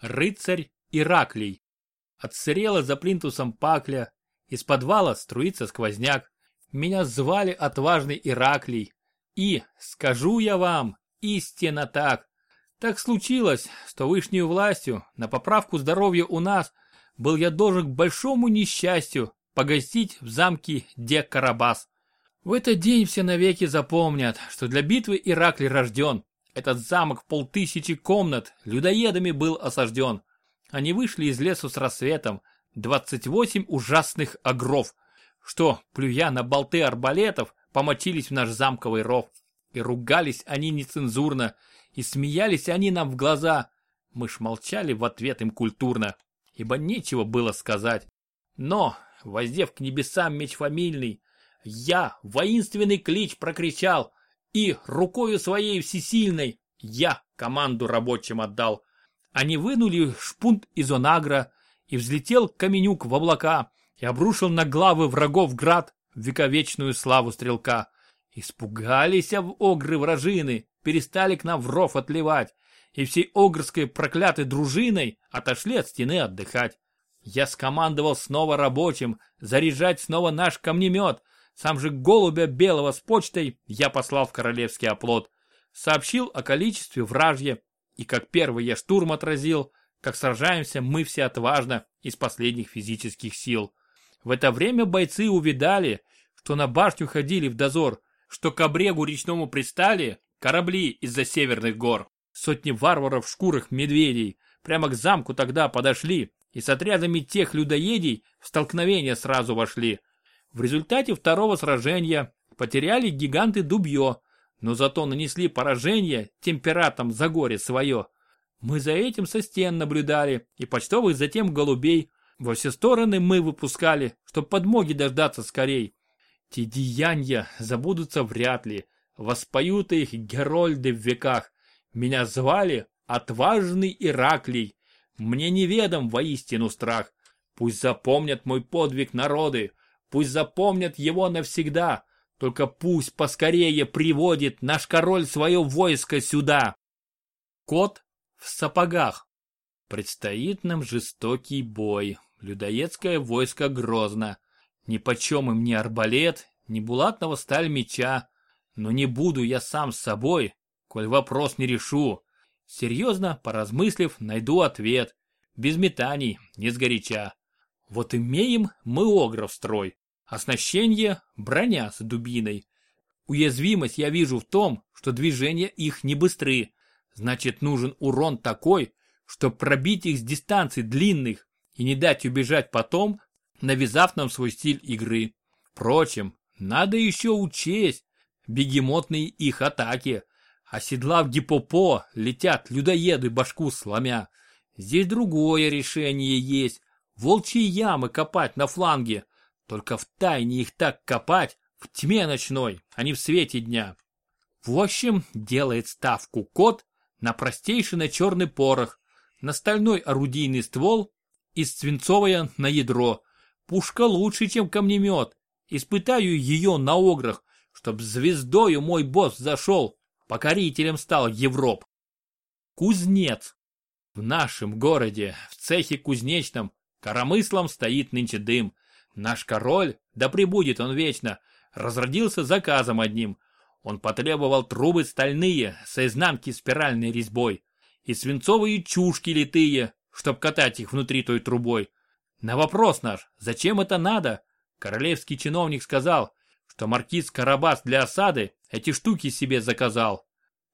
Рыцарь Ираклий. Отсырела за плинтусом пакля, из подвала струится сквозняк. Меня звали отважный Ираклий. И, скажу я вам, истинно так. Так случилось, что вышнюю властью на поправку здоровья у нас был я должен к большому несчастью погостить в замке Дек-Карабас. В этот день все навеки запомнят, что для битвы Ираклий рожден. Этот замок в полтысячи комнат людоедами был осажден. Они вышли из лесу с рассветом, 28 ужасных огров, что, плюя на болты арбалетов, помочились в наш замковый ров. И ругались они нецензурно, и смеялись они нам в глаза. Мы ж молчали в ответ им культурно, ибо нечего было сказать. Но, воздев к небесам меч фамильный, я воинственный клич прокричал, и рукою своей всесильной я команду рабочим отдал. Они вынули шпунт из онагра, и взлетел каменюк в облака, и обрушил на главы врагов град вековечную славу стрелка. Испугались в огры вражины, перестали к нам в ров отливать, и всей огрской проклятой дружиной отошли от стены отдыхать. Я скомандовал снова рабочим, заряжать снова наш камнемет, сам же голубя белого с почтой я послал в королевский оплот. Сообщил о количестве вражья, и как первый я штурм отразил, как сражаемся мы все отважно из последних физических сил. В это время бойцы увидали, что на башню ходили в дозор, что к обрегу речному пристали корабли из-за северных гор. Сотни варваров в шкурах медведей прямо к замку тогда подошли и с отрядами тех людоедей в столкновение сразу вошли. В результате второго сражения потеряли гиганты Дубье, но зато нанесли поражение температам за горе свое. Мы за этим со стен наблюдали, и почтовых затем голубей. Во все стороны мы выпускали, чтоб подмоги дождаться скорей. Те деяния забудутся вряд ли, воспоют их герольды в веках. Меня звали отважный Ираклий. Мне неведом воистину страх. Пусть запомнят мой подвиг народы, Пусть запомнят его навсегда. Только пусть поскорее приводит наш король свое войско сюда. Кот в сапогах. Предстоит нам жестокий бой. Людоедское войско грозно. Ни почем им ни арбалет, ни булатного сталь меча. Но не буду я сам с собой, коль вопрос не решу. Серьезно, поразмыслив, найду ответ. Без метаний, не сгоряча. Вот имеем мы огров строй. Оснащение – броня с дубиной. Уязвимость я вижу в том, что движения их не быстры. Значит, нужен урон такой, чтобы пробить их с дистанций длинных и не дать убежать потом, навязав нам свой стиль игры. Впрочем, надо еще учесть бегемотные их атаки. Оседлав гипопо, летят людоеды башку сломя. Здесь другое решение есть. Волчьи ямы копать на фланге, только в тайне их так копать, в тьме ночной, а не в свете дня. В общем, делает ставку кот на простейший на черный порох, на стальной орудийный ствол и свинцовое на ядро. Пушка лучше, чем камнемет. Испытаю ее на ограх, чтоб звездою мой босс зашел, покорителем стал Европ. Кузнец. В нашем городе, в цехе кузнечном, коромыслом стоит нынче дым. Наш король, да пребудет он вечно, разродился заказом одним. Он потребовал трубы стальные, с изнанки спиральной резьбой, и свинцовые чушки литые, чтоб катать их внутри той трубой. На вопрос наш, зачем это надо, королевский чиновник сказал, что маркиз Карабас для осады эти штуки себе заказал.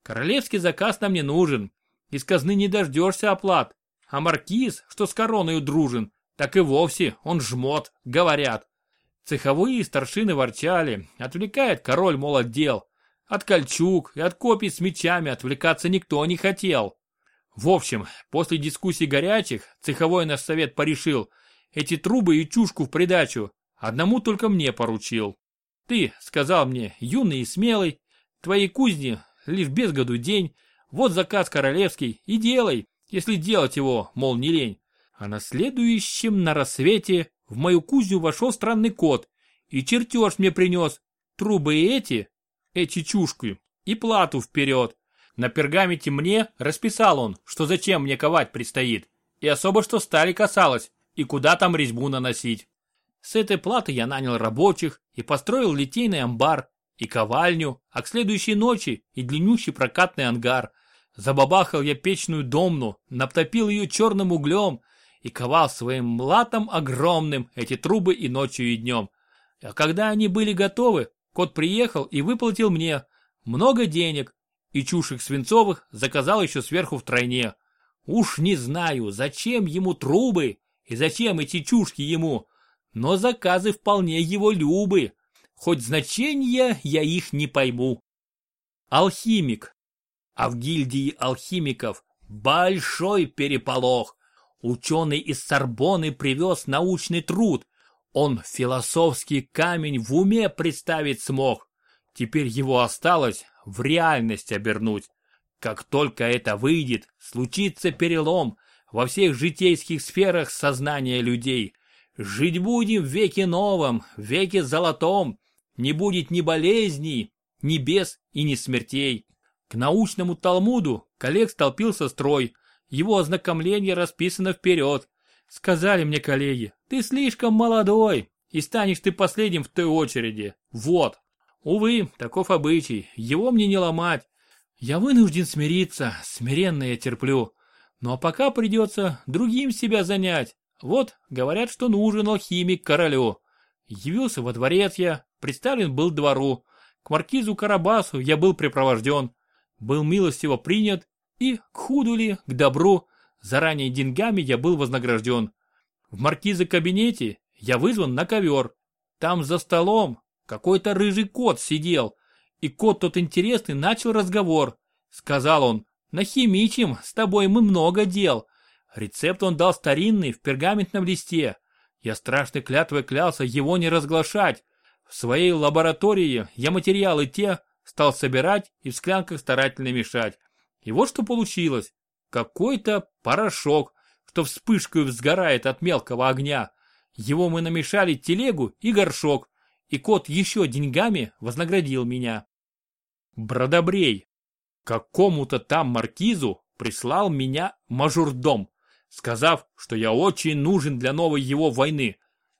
Королевский заказ нам не нужен, из казны не дождешься оплат, а маркиз, что с короной дружен, так и вовсе он жмот, говорят. Цеховые старшины ворчали, отвлекает король, мол, отдел. От кольчуг и от копий с мечами отвлекаться никто не хотел. В общем, после дискуссий горячих, цеховой наш совет порешил, эти трубы и чушку в придачу одному только мне поручил. Ты, сказал мне, юный и смелый, твоей кузни лишь без году день, вот заказ королевский и делай, если делать его, мол, не лень. А на следующем на рассвете в мою кузню вошел странный кот и чертеж мне принес. Трубы эти, эти чушки, и плату вперед. На пергаменте мне расписал он, что зачем мне ковать предстоит. и особо что стали касалось, и куда там резьбу наносить. С этой платы я нанял рабочих и построил литейный амбар, и ковальню, а к следующей ночи и длиннющий прокатный ангар. Забабахал я печную домну, наптопил ее черным углем и ковал своим млатом огромным эти трубы и ночью, и днем. А когда они были готовы, кот приехал и выплатил мне много денег, и чушек свинцовых заказал еще сверху втройне. Уж не знаю, зачем ему трубы и зачем эти чушки ему, но заказы вполне его любы, хоть значения я их не пойму. Алхимик. А в гильдии алхимиков большой переполох. Ученый из Сорбоны привез научный труд. Он философский камень в уме представить смог. Теперь его осталось в реальность обернуть. Как только это выйдет, случится перелом во всех житейских сферах сознания людей. Жить будем в веке новом, в веке золотом. Не будет ни болезней, ни бес и ни смертей. К научному Талмуду коллег столпился строй. Его ознакомление расписано вперед. Сказали мне коллеги, ты слишком молодой, и станешь ты последним в той очереди. Вот. Увы, таков обычай, его мне не ломать. Я вынужден смириться, смиренно я терплю. Ну а пока придется другим себя занять. Вот, говорят, что нужен алхимик королю. Явился во дворец я, представлен был двору. К маркизу Карабасу я был припровожден. Был милостиво принят и, худу ли, к добру, заранее деньгами я был вознагражден. В маркиза кабинете я вызван на ковер. Там за столом какой-то рыжий кот сидел, и кот тот интересный начал разговор. Сказал он, нахимичим, с тобой мы много дел. Рецепт он дал старинный, в пергаментном листе. Я страшной клятвой клялся его не разглашать. В своей лаборатории я материалы те стал собирать и в склянках старательно мешать. И вот что получилось. Какой-то порошок, что вспышкой сгорает от мелкого огня. Его мы намешали телегу и горшок, и кот еще деньгами вознаградил меня. Бродобрей. Какому-то там маркизу прислал меня мажордом, сказав, что я очень нужен для новой его войны.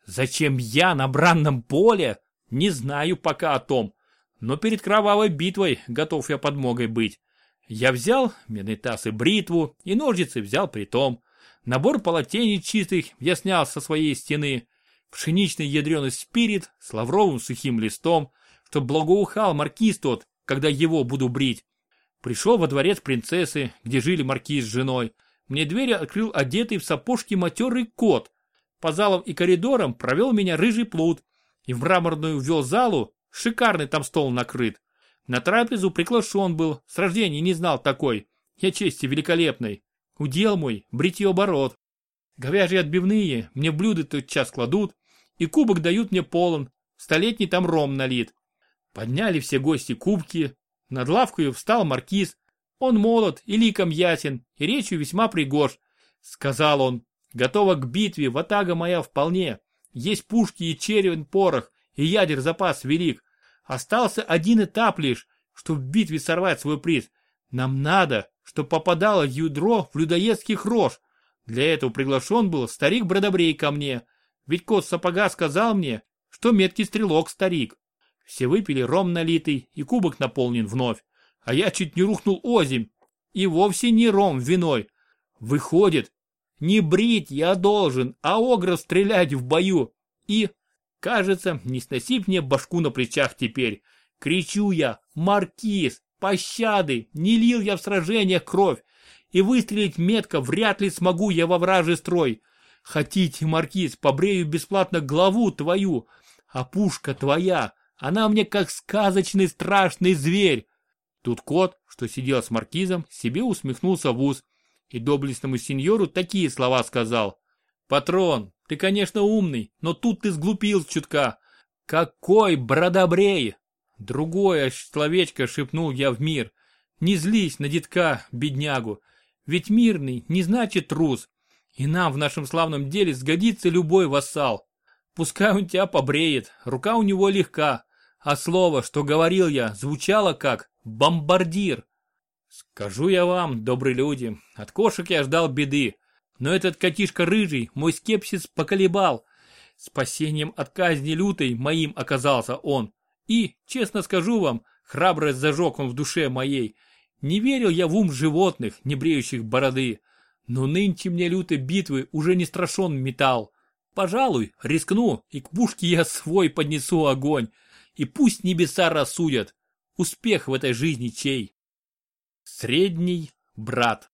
Зачем я на бранном поле, не знаю пока о том, но перед кровавой битвой готов я подмогой быть. Я взял медный таз и бритву, и ножницы взял при том. Набор полотенец чистых я снял со своей стены, пшеничный ядреный спирит с лавровым сухим листом, чтоб благоухал маркиз тот, когда его буду брить. Пришел во дворец принцессы, где жили маркиз с женой. Мне дверь открыл одетый в сапожки матерый кот. По залам и коридорам провел меня рыжий плут. И в мраморную ввел залу, шикарный там стол накрыт. На трапезу приглашен был, с рождения не знал такой. Я чести великолепной. Удел мой, бритье оборот. Говяжьи отбивные мне блюда тот час кладут, и кубок дают мне полон, столетний там ром налит. Подняли все гости кубки, над лавкою встал маркиз. Он молод и ликом ясен, и речью весьма пригож. Сказал он, готова к битве, ватага моя вполне. Есть пушки и червен порох, и ядер запас велик. Остался один этап лишь, чтобы в битве сорвать свой приз. Нам надо, чтобы попадало ядро в людоедских рож, для этого приглашен был старик Бродобрей ко мне, ведь кот сапога сказал мне, что меткий стрелок старик. Все выпили ром налитый и кубок наполнен вновь, а я чуть не рухнул озимь, и вовсе не ром виной. Выходит, не брить я должен, а огров стрелять в бою. И, кажется, не сносив мне башку на плечах теперь. Кричу я, маркиз, пощады, не лил я в сражениях кровь, и выстрелить метко вряд ли смогу я во вражий строй. Хотите, маркиз, побрею бесплатно главу твою, а пушка твоя, она мне как сказочный страшный зверь. Тут кот, что сидел с маркизом, себе усмехнулся в ус и доблестному сеньору такие слова сказал. «Патрон, ты, конечно, умный, но тут ты сглупил чутка. Какой бродобрей!» Другое словечко шепнул я в мир. «Не злись на детка, беднягу. Ведь мирный не значит трус. И нам в нашем славном деле сгодится любой вассал. Пускай он тебя побреет, рука у него легка, а слово, что говорил я, звучало как «бомбардир». Скажу я вам, добрые люди, от кошек я ждал беды, Но этот котишка рыжий мой скепсис поколебал. Спасением от казни лютой моим оказался он. И, честно скажу вам, храбрость зажег он в душе моей. Не верил я в ум животных, не бреющих бороды. Но нынче мне лютой битвы уже не страшен металл. Пожалуй, рискну, и к пушке я свой поднесу огонь. И пусть небеса рассудят, успех в этой жизни чей. Средний брат.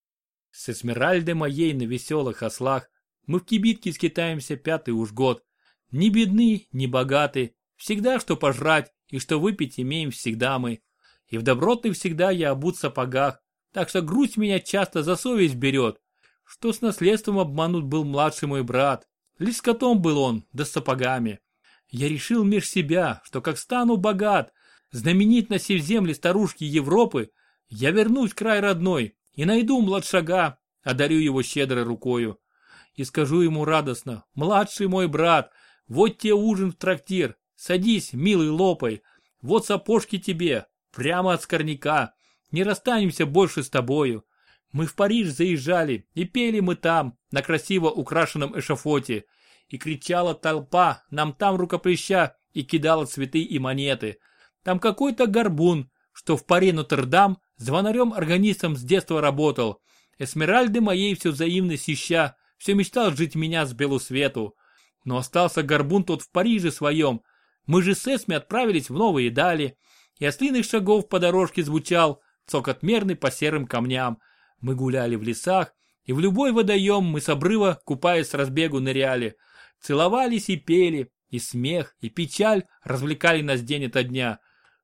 С Эсмеральдой моей на веселых ослах мы в кибитке скитаемся пятый уж год. Ни бедны, ни богаты, всегда что пожрать и что выпить имеем всегда мы. И в добротных всегда я обут в сапогах, так что грусть меня часто за совесть берет. Что с наследством обманут был младший мой брат, лишь котом был он, да с сапогами. Я решил меж себя, что как стану богат, знаменит на сей земле старушки Европы, я вернусь в край родной и найду младшага, одарю его щедрой рукою. И скажу ему радостно, младший мой брат, вот тебе ужин в трактир, садись, милый лопай, вот сапожки тебе, прямо от скорняка, не расстанемся больше с тобою. Мы в Париж заезжали, и пели мы там, на красиво украшенном эшафоте, и кричала толпа, нам там рукоплеща, и кидала цветы и монеты. Там какой-то горбун, что в паре Нотр-Дам звонарем-органистом с детства работал. Эсмеральды моей все взаимность ища, все мечтал жить меня с белу свету. Но остался горбун тот в Париже своем. Мы же с Эсми отправились в новые дали. И ослиных шагов по дорожке звучал, цокот мерный по серым камням. Мы гуляли в лесах, и в любой водоем мы с обрыва, купаясь с разбегу, ныряли. Целовались и пели, и смех, и печаль развлекали нас день ото дня.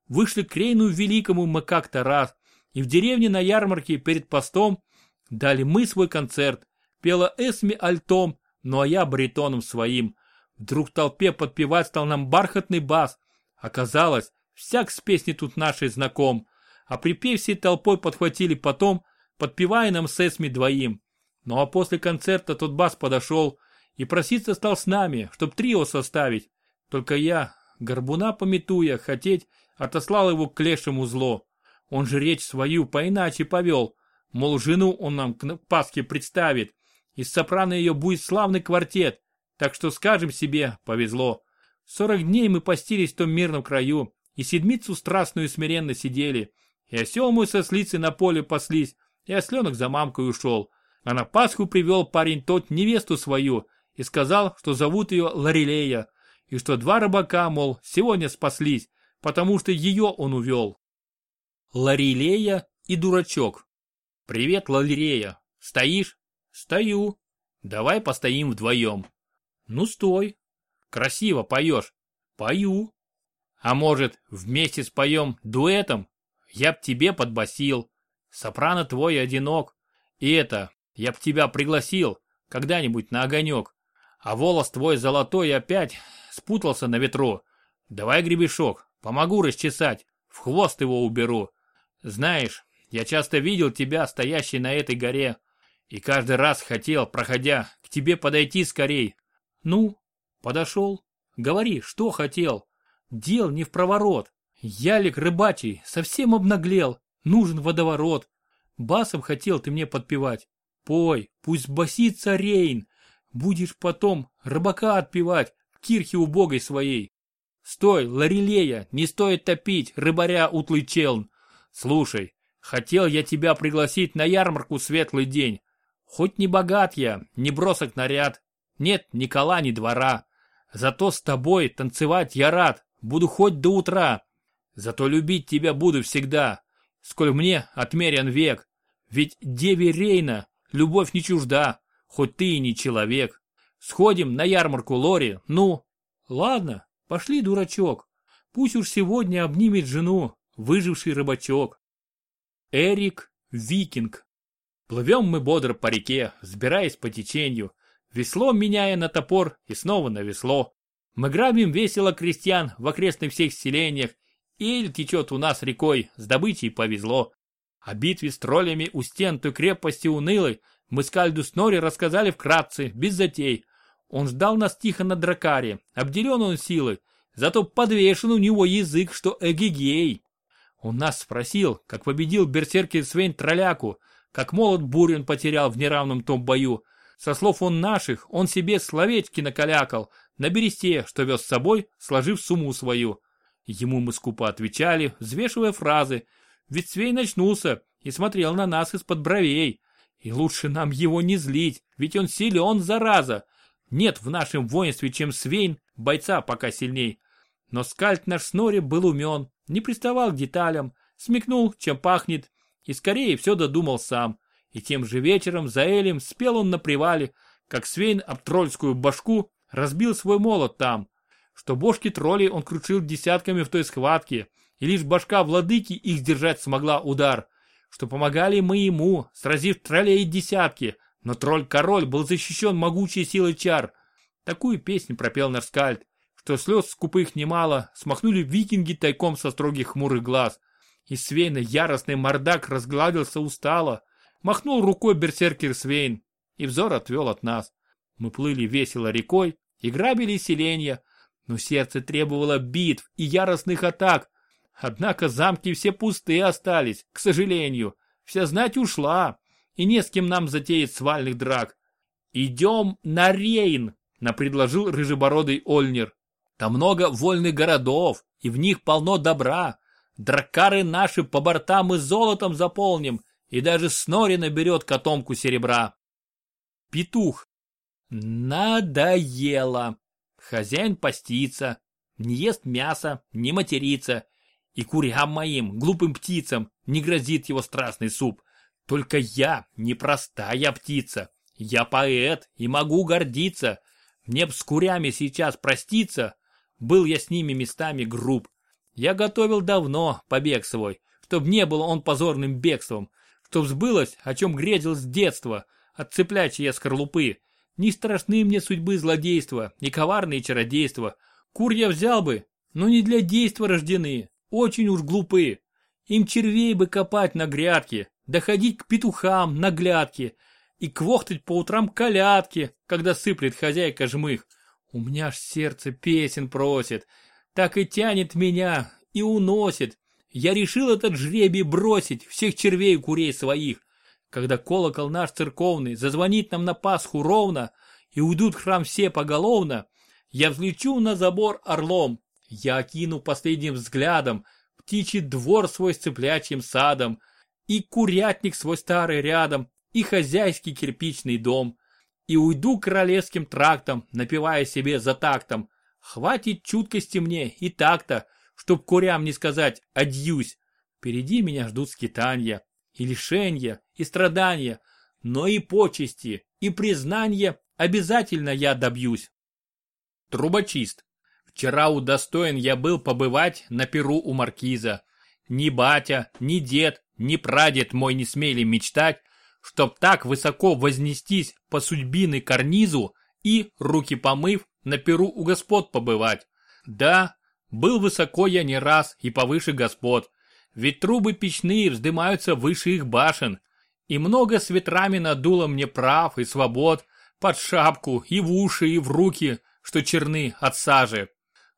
Вышли к Рейну Великому мы как-то раз, и в деревне на ярмарке перед постом дали мы свой концерт. Пела Эсми альтом, ну а я баритоном своим. Вдруг в толпе подпевать стал нам бархатный бас. Оказалось, всяк с песней тут нашей знаком. А припев всей толпой подхватили потом, подпевая нам с Эсми двоим. Ну а после концерта тот бас подошел, и проситься стал с нами, чтоб трио составить. Только я, горбуна пометуя, хотеть, отослал его к лешему зло. Он же речь свою поиначе повел, мол, жену он нам к Пасхе представит. Из сопрано ее будет славный квартет, так что скажем себе, повезло. Сорок дней мы постились в том мирном краю, и седмицу страстную смиренно сидели. И осел мой со слицы на поле паслись, и осленок за мамкой ушел. А на Пасху привел парень тот невесту свою, и сказал, что зовут ее Ларилея, и что два рыбака, мол, сегодня спаслись, потому что ее он увел. Ларилея и дурачок. Привет, Ларилея. Стоишь? Стою. Давай постоим вдвоем. Ну стой. Красиво поешь. Пою. А может, вместе споем дуэтом? Я б тебе подбасил. Сопрано твой одинок. И это, я б тебя пригласил когда-нибудь на огонек. А волос твой золотой опять спутался на ветру. Давай гребешок, помогу расчесать, в хвост его уберу. Знаешь, я часто видел тебя, стоящий на этой горе, и каждый раз хотел, проходя, к тебе подойти скорей. Ну, подошел. Говори, что хотел. Дел не в проворот. Ялик рыбачий, совсем обнаглел. Нужен водоворот. Басом хотел ты мне подпевать. Пой, пусть басится Рейн. Будешь потом рыбака отпевать в кирхе убогой своей. Стой, Ларилея, не стоит топить, рыбаря утлый челн. Слушай, хотел я тебя пригласить на ярмарку светлый день. Хоть не богат я, не бросок наряд, нет ни кола, ни двора. Зато с тобой танцевать я рад, буду хоть до утра. Зато любить тебя буду всегда, сколь мне отмерен век. Ведь деве Рейна любовь не чужда, хоть ты и не человек. Сходим на ярмарку Лори, ну? Ладно, пошли, дурачок. Пусть уж сегодня обнимет жену, выживший рыбачок. Эрик Викинг. Плывем мы бодро по реке, взбираясь по течению, весло меняя на топор и снова на весло. Мы грабим весело крестьян в окрестных всех селениях, и течет у нас рекой, с добычей повезло. О битве с троллями у стен той крепости унылой мы Скальду Снори рассказали вкратце, без затей. Он ждал нас тихо на дракаре, обделен он силой, зато подвешен у него язык, что эгегей. Он нас спросил, как победил берсеркер Свейн Тролляку, как молот Бурин потерял в неравном том бою. Со слов он наших, он себе словечки накалякал на бересте, что вез с собой, сложив сумму свою. Ему мы скупо отвечали, взвешивая фразы, ведь Свей начнулся и смотрел на нас из-под бровей. И лучше нам его не злить, ведь он силен, зараза. Нет в нашем воинстве, чем Свейн, бойца пока сильней. Но скальд наш Снори был умен, не приставал к деталям, смекнул, чем пахнет, и скорее все додумал сам. И тем же вечером за Элем спел он на привале, как Свейн об тролльскую башку разбил свой молот там, что бошки троллей он крушил десятками в той схватке, и лишь башка владыки их сдержать смогла удар, что помогали мы ему, сразив троллей десятки, но тролль-король был защищен могучей силой чар. Такую песню пропел наш скальд, что слез скупых немало, смахнули викинги тайком со строгих хмурых глаз. И Свейна яростный мордак разгладился устало, махнул рукой берсеркер Свейн, и взор отвел от нас. Мы плыли весело рекой и грабили селенья, но сердце требовало битв и яростных атак. Однако замки все пустые остались, к сожалению. Вся знать ушла, и не с кем нам затеять свальных драк. «Идем на Рейн», — напредложил рыжебородый Ольнер. «Там много вольных городов, и в них полно добра. Дракары наши по бортам и золотом заполним, и даже Снори наберет котомку серебра». Петух. Надоело. Хозяин постится, не ест мясо, не матерится. И курям моим, глупым птицам, не грозит его страстный суп. Только я не простая птица. Я поэт и могу гордиться. Мне б с курями сейчас проститься. Был я с ними местами груб. Я готовил давно побег свой, чтоб не было он позорным бегством, чтоб сбылось, о чем грезил с детства, от цыплячьей скорлупы. Не страшны мне судьбы злодейства, не коварные чародейства. Кур я взял бы, но не для действа рождены, очень уж глупы. Им червей бы копать на грядке, доходить к петухам на глядке и квохтать по утрам колядки, когда сыплет хозяйка жмых. У меня ж сердце песен просит, так и тянет меня и уносит. Я решил этот жребий бросить, всех червей и курей своих. Когда колокол наш церковный зазвонит нам на Пасху ровно, и уйдут в храм все поголовно, я взлечу на забор орлом, я окину последним взглядом птичий двор свой с цыплячьим садом, и курятник свой старый рядом, и хозяйский кирпичный дом. И уйду королевским трактом, напивая себе за тактом. Хватит чуткости мне и так-то, чтоб курям не сказать «адьюсь». Впереди меня ждут скитания, и лишения, и страдания, но и почести, и признания обязательно я добьюсь. Трубочист. Вчера удостоен я был побывать на перу у маркиза. Ни батя, ни дед, ни прадед мой не смели мечтать, чтоб так высоко вознестись по судьбины карнизу и, руки помыв, на перу у господ побывать. Да, был высоко я не раз и повыше господ, ведь трубы печные вздымаются выше их башен, и много с ветрами надуло мне прав и свобод под шапку и в уши и в руки, что черны от сажи.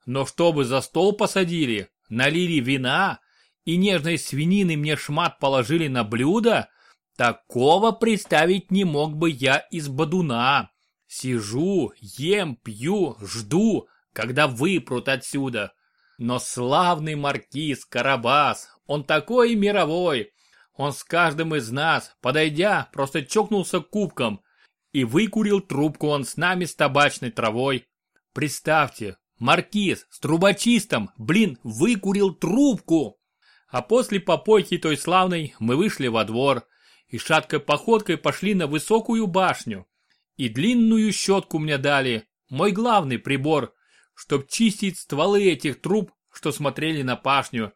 Но чтобы за стол посадили, налили вина, и нежной свинины мне шмат положили на блюдо, такого представить не мог бы я из бадуна. Сижу, ем, пью, жду, когда выпрут отсюда. Но славный маркиз Карабас, он такой мировой. Он с каждым из нас, подойдя, просто чокнулся кубком. И выкурил трубку он с нами с табачной травой. Представьте, маркиз с трубочистом, блин, выкурил трубку. А после попойки той славной мы вышли во двор и шаткой походкой пошли на высокую башню. И длинную щетку мне дали, мой главный прибор, чтоб чистить стволы этих труб, что смотрели на пашню.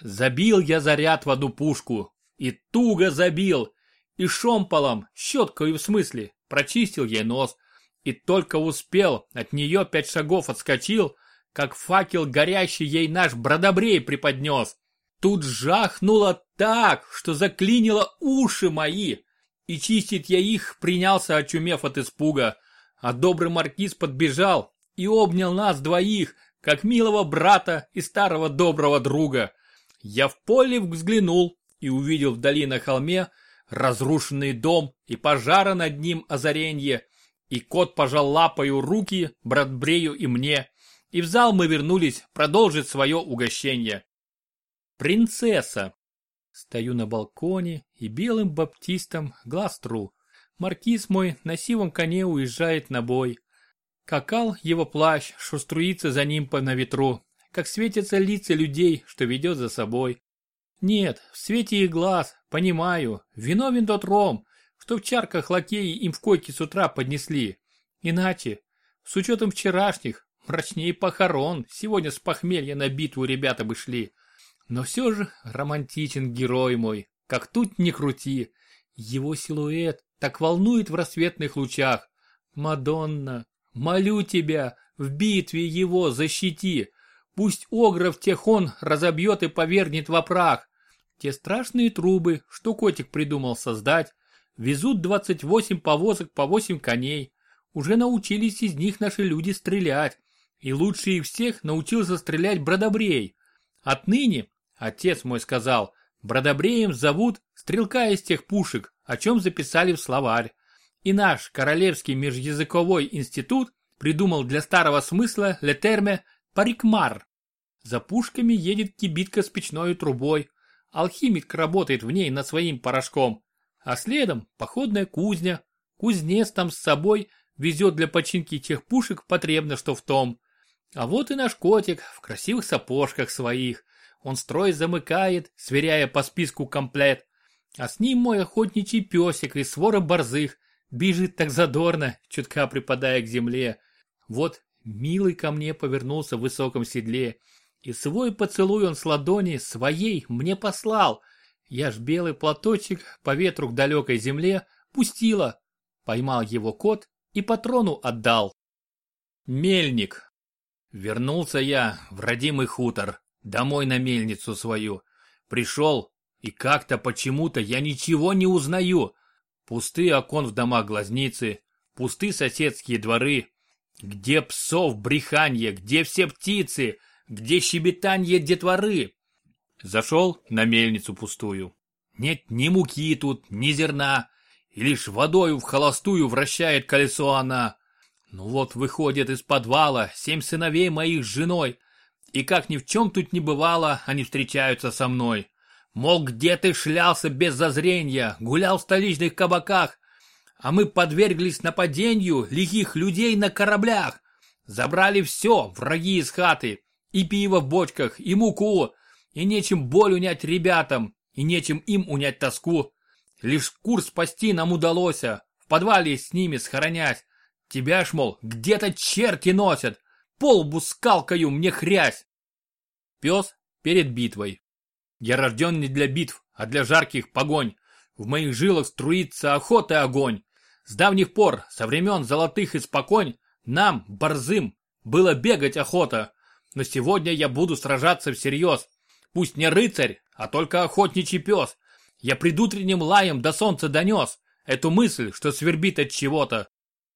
Забил я заряд в одну пушку, и туго забил, и шомполом, щеткой в смысле, прочистил ей нос, и только успел, от нее пять шагов отскочил, как факел горящий ей наш бродобрей преподнес. Тут жахнуло так, что заклинило уши мои, и чистить я их принялся, очумев от испуга. А добрый маркиз подбежал и обнял нас двоих, как милого брата и старого доброго друга. Я в поле взглянул и увидел вдали на холме разрушенный дом и пожара над ним озаренье. И кот пожал лапою руки братбрею и мне, и в зал мы вернулись продолжить свое угощение. Принцесса. Стою на балконе и белым баптистом глаз тру. Маркиз мой на сивом коне уезжает на бой. Какал его плащ, что струится за ним по на ветру, как светятся лица людей, что ведет за собой. Нет, в свете их глаз, понимаю, виновен тот ром, что в чарках лакеи им в койке с утра поднесли. Иначе, с учетом вчерашних, мрачнее похорон, сегодня с похмелья на битву ребята бы шли. Но все же романтичен герой мой, как тут ни крути. Его силуэт так волнует в рассветных лучах. Мадонна, молю тебя, в битве его защити. Пусть огров тех он разобьет и повернет во прах. Те страшные трубы, что котик придумал создать, везут 28 повозок по 8 коней. Уже научились из них наши люди стрелять. И лучше их всех научился стрелять Бродобрей. Отныне, отец мой сказал, Бродобреем зовут стрелка из тех пушек, о чем записали в словарь. И наш Королевский межязыковой институт придумал для старого смысла летерме парикмар. За пушками едет кибитка с печной трубой, Алхимик работает в ней над своим порошком. А следом походная кузня. Кузнец там с собой везет для починки тех пушек потребно, что в том. А вот и наш котик в красивых сапожках своих. Он строй замыкает, сверяя по списку комплект. А с ним мой охотничий песик и свора борзых. Бежит так задорно, чутка припадая к земле. Вот милый ко мне повернулся в высоком седле. И свой поцелуй он с ладони своей мне послал. Я ж белый платочек по ветру к далекой земле пустила. Поймал его кот и патрону отдал. Мельник. Вернулся я в родимый хутор, домой на мельницу свою. Пришел, и как-то почему-то я ничего не узнаю. Пустые окон в домах глазницы, пусты соседские дворы. Где псов бреханье, где все птицы, где щебетанье детворы? Зашел на мельницу пустую. Нет ни муки тут, ни зерна, и лишь водою в холостую вращает колесо она. Ну вот выходит из подвала семь сыновей моих с женой, и как ни в чем тут не бывало, они встречаются со мной. Мол, где ты шлялся без зазрения, гулял в столичных кабаках, а мы подверглись нападению лихих людей на кораблях. Забрали все, враги из хаты, и пиво в бочках, и муку, и нечем боль унять ребятам, и нечем им унять тоску. Лишь курс спасти нам удалось, в подвале с ними схоронять. Тебя ж, мол, где-то черти носят, полбу скалкою мне хрясь. Пес перед битвой. Я рожден не для битв, а для жарких погонь. В моих жилах струится охота и огонь. С давних пор, со времен золотых испоконь, нам, борзым, было бегать охота но сегодня я буду сражаться всерьез. Пусть не рыцарь, а только охотничий пес. Я предутренним лаем до солнца донес эту мысль, что свербит от чего-то.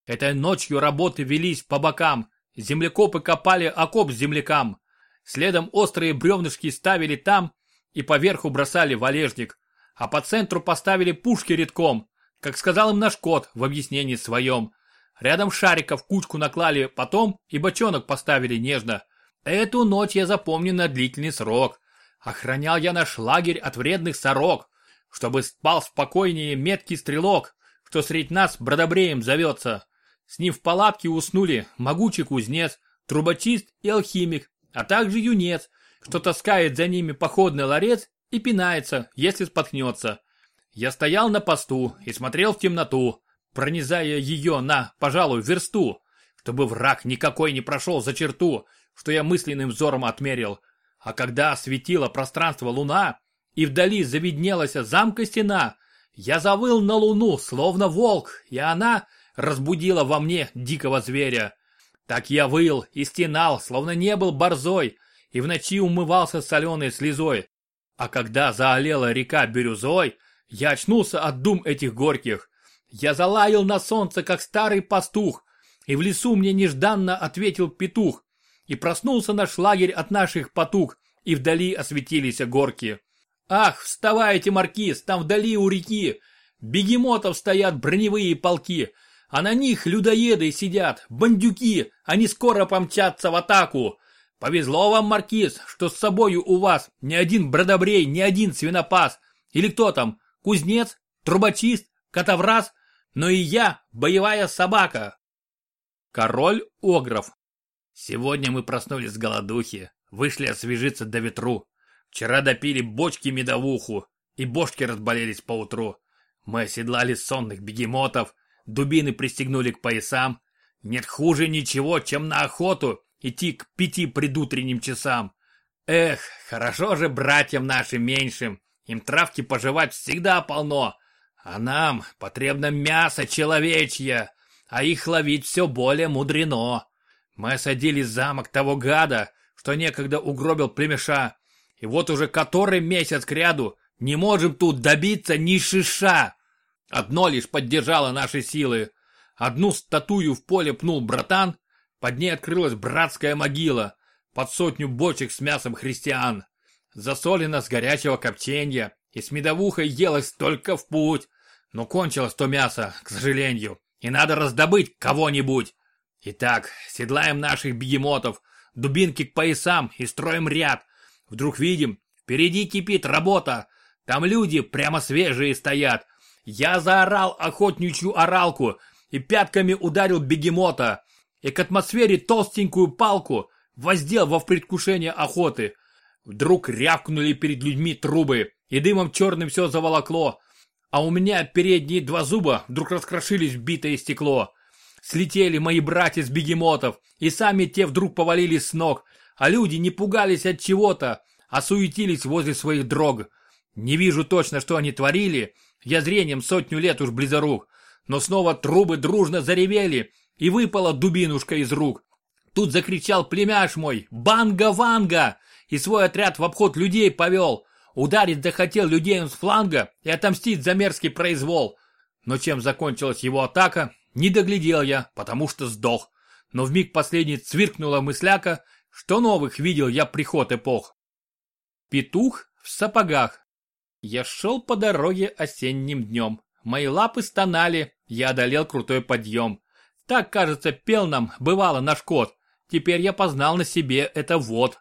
Этой ночью работы велись по бокам, землекопы копали окоп землякам. Следом острые бревнышки ставили там и поверху бросали валежник, а по центру поставили пушки редком, как сказал им наш кот в объяснении своем. Рядом шариков кучку наклали потом и бочонок поставили нежно. Эту ночь я запомню на длительный срок. Охранял я наш лагерь от вредных сорок, чтобы спал спокойнее меткий стрелок, что средь нас бродобреем зовется. С ним в палатке уснули могучий кузнец, трубочист и алхимик, а также юнец, что таскает за ними походный ларец и пинается, если споткнется. Я стоял на посту и смотрел в темноту, пронизая ее на, пожалуй, версту, чтобы враг никакой не прошел за черту, что я мысленным взором отмерил. А когда осветила пространство луна, и вдали завиднелась замка стена, я завыл на луну, словно волк, и она разбудила во мне дикого зверя. Так я выл и стенал, словно не был борзой, и в ночи умывался соленой слезой. А когда заолела река бирюзой, я очнулся от дум этих горьких. Я залаял на солнце, как старый пастух, и в лесу мне нежданно ответил петух и проснулся наш лагерь от наших потуг, и вдали осветились горки. Ах, вставайте, маркиз, там вдали у реки, Бегемотов стоят броневые полки, а на них людоеды сидят, бандюки, они скоро помчатся в атаку. Повезло вам, Маркиз, что с собою у вас ни один бродобрей, ни один свинопас. Или кто там, кузнец, трубочист, котовраз, но и я боевая собака. Король Огров. Сегодня мы проснулись с голодухи, вышли освежиться до ветру. Вчера допили бочки медовуху, и бошки разболелись поутру. Мы оседлали сонных бегемотов, дубины пристегнули к поясам. Нет хуже ничего, чем на охоту идти к пяти предутренним часам. Эх, хорошо же братьям нашим меньшим, им травки пожевать всегда полно, а нам потребно мясо человечье, а их ловить все более мудрено. Мы осадили замок того гада, что некогда угробил племеша, и вот уже который месяц кряду не можем тут добиться ни шиша. Одно лишь поддержало наши силы. Одну статую в поле пнул братан, под ней открылась братская могила, под сотню бочек с мясом христиан. Засолено с горячего копчения, и с медовухой елось только в путь. Но кончилось то мясо, к сожалению, и надо раздобыть кого-нибудь. Итак, седлаем наших бегемотов, дубинки к поясам и строим ряд. Вдруг видим, впереди кипит работа. Там люди прямо свежие стоят. Я заорал охотничью оралку и пятками ударил бегемота. И к атмосфере толстенькую палку воздел во предвкушение охоты. Вдруг рявкнули перед людьми трубы, и дымом черным все заволокло. А у меня передние два зуба вдруг раскрошились в битое стекло. Слетели мои братья с бегемотов, и сами те вдруг повалились с ног, а люди не пугались от чего-то, а суетились возле своих дрог. Не вижу точно, что они творили, я зрением сотню лет уж близорук, но снова трубы дружно заревели, и выпала дубинушка из рук. Тут закричал племяш мой «Банга-ванга!» и свой отряд в обход людей повел. Ударить захотел людей с фланга и отомстить за мерзкий произвол. Но чем закончилась его атака, не доглядел я, потому что сдох. Но в миг последний цвиркнула мысляка, что новых видел я приход эпох. Петух в сапогах. Я шел по дороге осенним днем. Мои лапы стонали, я одолел крутой подъем. Так, кажется, пел нам, бывало, наш кот. Теперь я познал на себе это вот.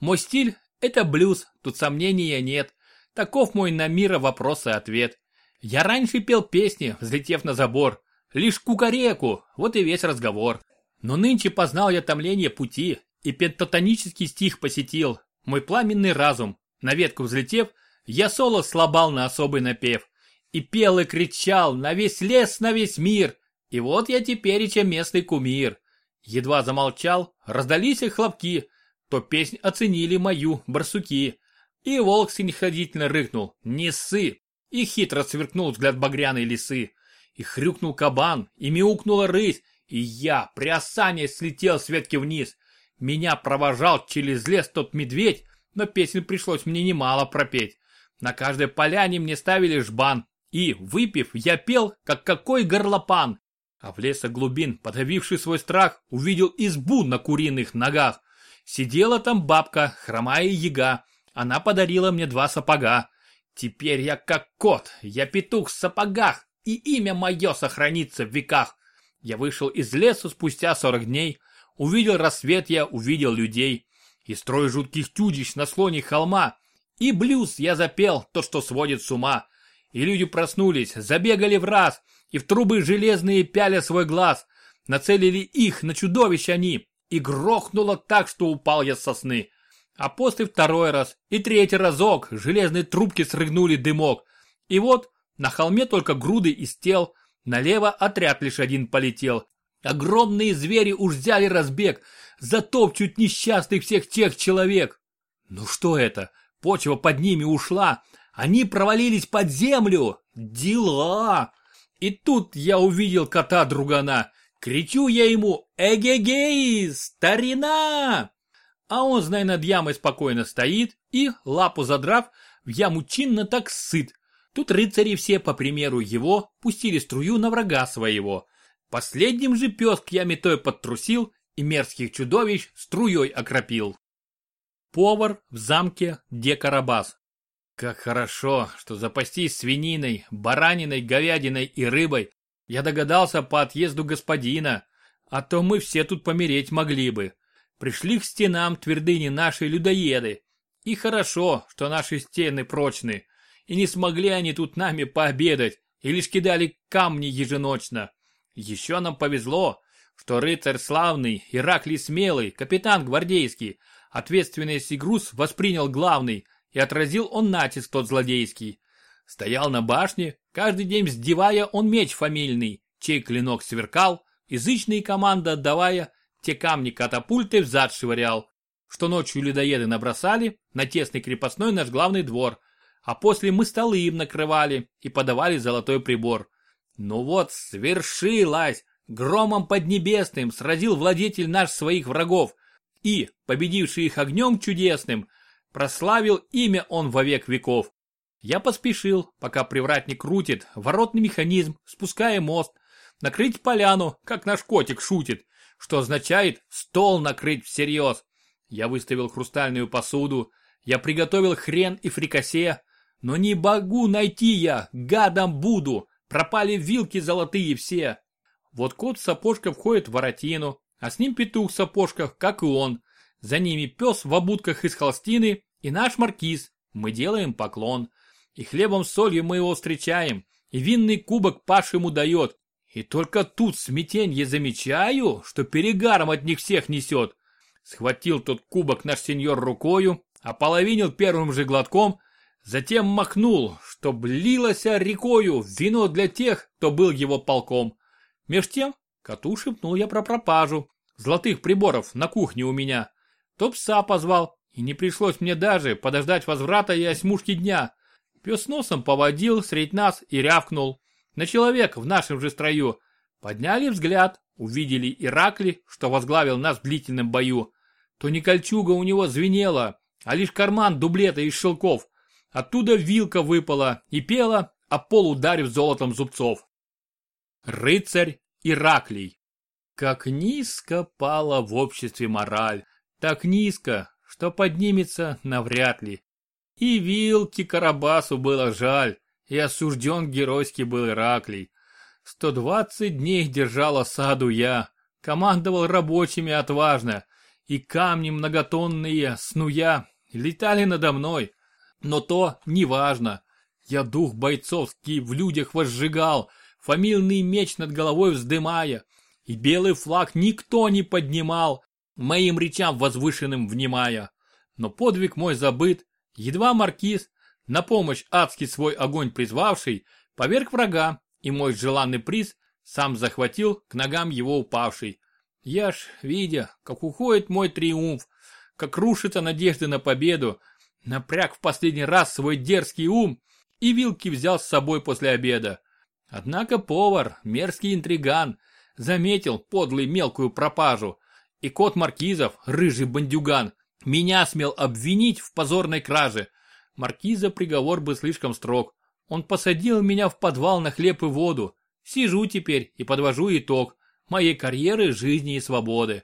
Мой стиль – это блюз, тут сомнения нет. Таков мой на мира вопрос и ответ. Я раньше пел песни, взлетев на забор. Лишь кукареку, вот и весь разговор. Но нынче познал я томление пути, и пентатонический стих посетил. Мой пламенный разум, на ветку взлетев, я соло слабал на особый напев. И пел и кричал на весь лес, на весь мир. И вот я тепереча местный кумир. Едва замолчал, раздались их хлопки, то песнь оценили мою барсуки. И волк снисходительно рыкнул «Не ссы!» И хитро сверкнул взгляд багряной лисы. И хрюкнул кабан, и мяукнула рысь, и я, приосанясь, слетел с ветки вниз. Меня провожал через лес тот медведь, но песен пришлось мне немало пропеть. На каждой поляне мне ставили жбан, и, выпив, я пел, как какой горлопан. А в лесо глубин, подавивший свой страх, увидел избу на куриных ногах. Сидела там бабка, хромая яга. Она подарила мне два сапога. Теперь я как кот, я петух в сапогах, и имя мое сохранится в веках. Я вышел из леса спустя сорок дней. Увидел рассвет я, увидел людей. И строй жутких чудищ на слоне холма. И блюз я запел, то, что сводит с ума. И люди проснулись, забегали в раз, и в трубы железные пяля свой глаз. Нацелили их на чудовищ они, и грохнуло так, что упал я с сосны. А после второй раз и третий разок железные трубки срыгнули дымок. И вот на холме только груды из тел, налево отряд лишь один полетел. Огромные звери уж взяли разбег, затопчут несчастных всех тех человек. Ну что это? Почва под ними ушла, они провалились под землю. Дела! И тут я увидел кота-другана. Кричу я ему «Эгегей, старина!» А он, знай, над ямой спокойно стоит и, лапу задрав, в яму чинно так сыт. Тут рыцари все, по примеру его, пустили струю на врага своего. Последним же пес к яме той подтрусил и мерзких чудовищ струей окропил. Повар в замке Декарабас Как хорошо, что запастись свининой, бараниной, говядиной и рыбой я догадался по отъезду господина, а то мы все тут помереть могли бы. Пришли к стенам твердыни наши людоеды. И хорошо, что наши стены прочны, и не смогли они тут нами пообедать, и лишь кидали камни еженочно. Еще нам повезло, что рыцарь славный, Ираклий смелый, капитан гвардейский, ответственность груз воспринял главный, и отразил он натиск тот злодейский. Стоял на башне, каждый день вздевая он меч фамильный, чей клинок сверкал, язычные команды отдавая, те камни катапультой взад швырял, что ночью людоеды набросали на тесный крепостной наш главный двор, а после мы столы им накрывали и подавали золотой прибор. Ну вот, свершилось! Громом поднебесным сразил владетель наш своих врагов, и, победивший их огнем чудесным, прославил имя он во век веков. Я поспешил, пока привратник крутит воротный механизм, спуская мост, накрыть поляну, как наш котик шутит, что означает стол накрыть всерьез. Я выставил хрустальную посуду, я приготовил хрен и фрикасе, но не могу найти я, гадом буду, пропали вилки золотые все. Вот кот в сапожках входит в воротину, а с ним петух в сапожках, как и он. За ними пес в обутках из холстины и наш маркиз. Мы делаем поклон. И хлебом с солью мы его встречаем, и винный кубок Паш ему дает. И только тут смятенье замечаю, что перегаром от них всех несет. Схватил тот кубок наш сеньор рукою, ополовинил первым же глотком, затем махнул, чтоб лилось рекою вино для тех, кто был его полком. Меж тем, коту шепнул я про пропажу. Золотых приборов на кухне у меня. То пса позвал, и не пришлось мне даже подождать возврата и осьмушки дня. Пес носом поводил средь нас и рявкнул. На человек в нашем же строю. Подняли взгляд, увидели Иракли, что возглавил нас в длительном бою. То не кольчуга у него звенела, а лишь карман дублета из шелков. Оттуда вилка выпала и пела, а пол ударив золотом зубцов. Рыцарь Ираклий. Как низко пала в обществе мораль, так низко, что поднимется навряд ли. И вилки Карабасу было жаль, и осужден геройский был Ираклий. Сто двадцать дней держал осаду я, командовал рабочими отважно, и камни многотонные, снуя, летали надо мной. Но то не важно. Я дух бойцовский в людях возжигал, фамильный меч над головой вздымая, и белый флаг никто не поднимал, моим речам возвышенным внимая. Но подвиг мой забыт, едва маркиз, на помощь адский свой огонь призвавший, поверг врага, и мой желанный приз сам захватил к ногам его упавший. Я ж, видя, как уходит мой триумф, как рушится надежды на победу, напряг в последний раз свой дерзкий ум и вилки взял с собой после обеда. Однако повар, мерзкий интриган, заметил подлый мелкую пропажу, и кот Маркизов, рыжий бандюган, меня смел обвинить в позорной краже. Маркиза приговор был слишком строг. Он посадил меня в подвал на хлеб и воду. Сижу теперь и подвожу итог моей карьеры, жизни и свободы.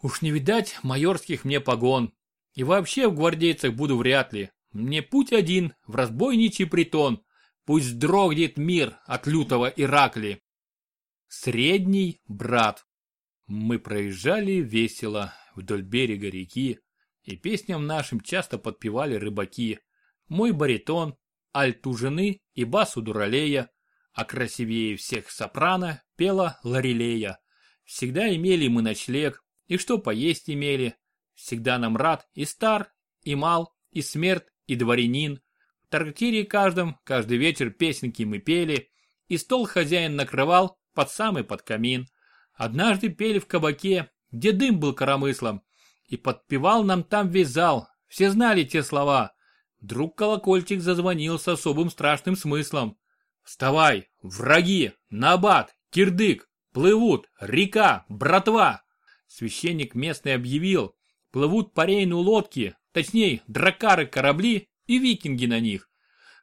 Уж не видать майорских мне погон. И вообще в гвардейцах буду вряд ли. Мне путь один в разбойничий притон. Пусть дрогнет мир от лютого Иракли. Средний брат. Мы проезжали весело вдоль берега реки, и песням нашим часто подпевали рыбаки. Мой баритон, альт у жены и бас у дуралея, а красивее всех сопрано пела Ларилея. Всегда имели мы ночлег, и что поесть имели. Всегда нам рад и стар, и мал, и смерть, и дворянин. Трактире каждом, каждый вечер песенки мы пели, и стол хозяин накрывал под самый под камин. Однажды пели в кабаке, где дым был коромыслом, и подпевал нам там весь зал, все знали те слова. Вдруг колокольчик зазвонил с особым страшным смыслом. «Вставай, враги, набат, кирдык, плывут, река, братва!» Священник местный объявил, плывут по Рейну лодки, точнее, дракары корабли и викинги на них.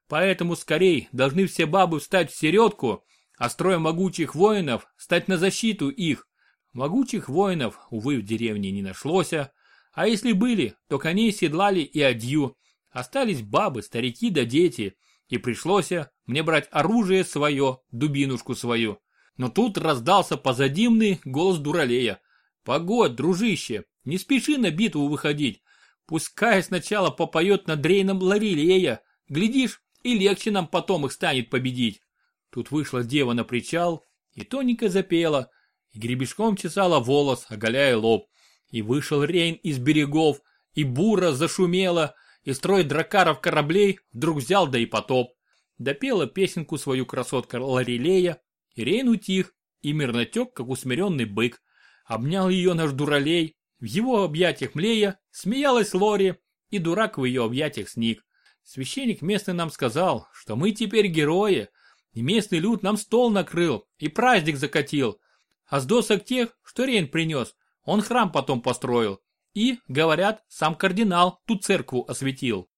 Поэтому скорей должны все бабы встать в середку, а строя могучих воинов стать на защиту их. Могучих воинов, увы, в деревне не нашлось, а если были, то коней седлали и адью, Остались бабы, старики да дети. И пришлось мне брать оружие свое, дубинушку свою. Но тут раздался позадимный голос дуралея. Погодь, дружище, не спеши на битву выходить. Пускай сначала попоет над Рейном Ларилея. Глядишь, и легче нам потом их станет победить. Тут вышла дева на причал и тоненько запела, и гребешком чесала волос, оголяя лоб. И вышел Рейн из берегов, и бура зашумела, и строй дракаров кораблей вдруг взял да и потоп. Допела песенку свою красотка Ларилея, и Рейн утих, и мирно тек, как усмиренный бык. Обнял ее наш дуралей, в его объятиях млея смеялась Лори, и дурак в ее объятиях сник. Священник местный нам сказал, что мы теперь герои, и местный люд нам стол накрыл и праздник закатил. А с досок тех, что Рейн принес, он храм потом построил. И, говорят, сам кардинал ту церкву осветил.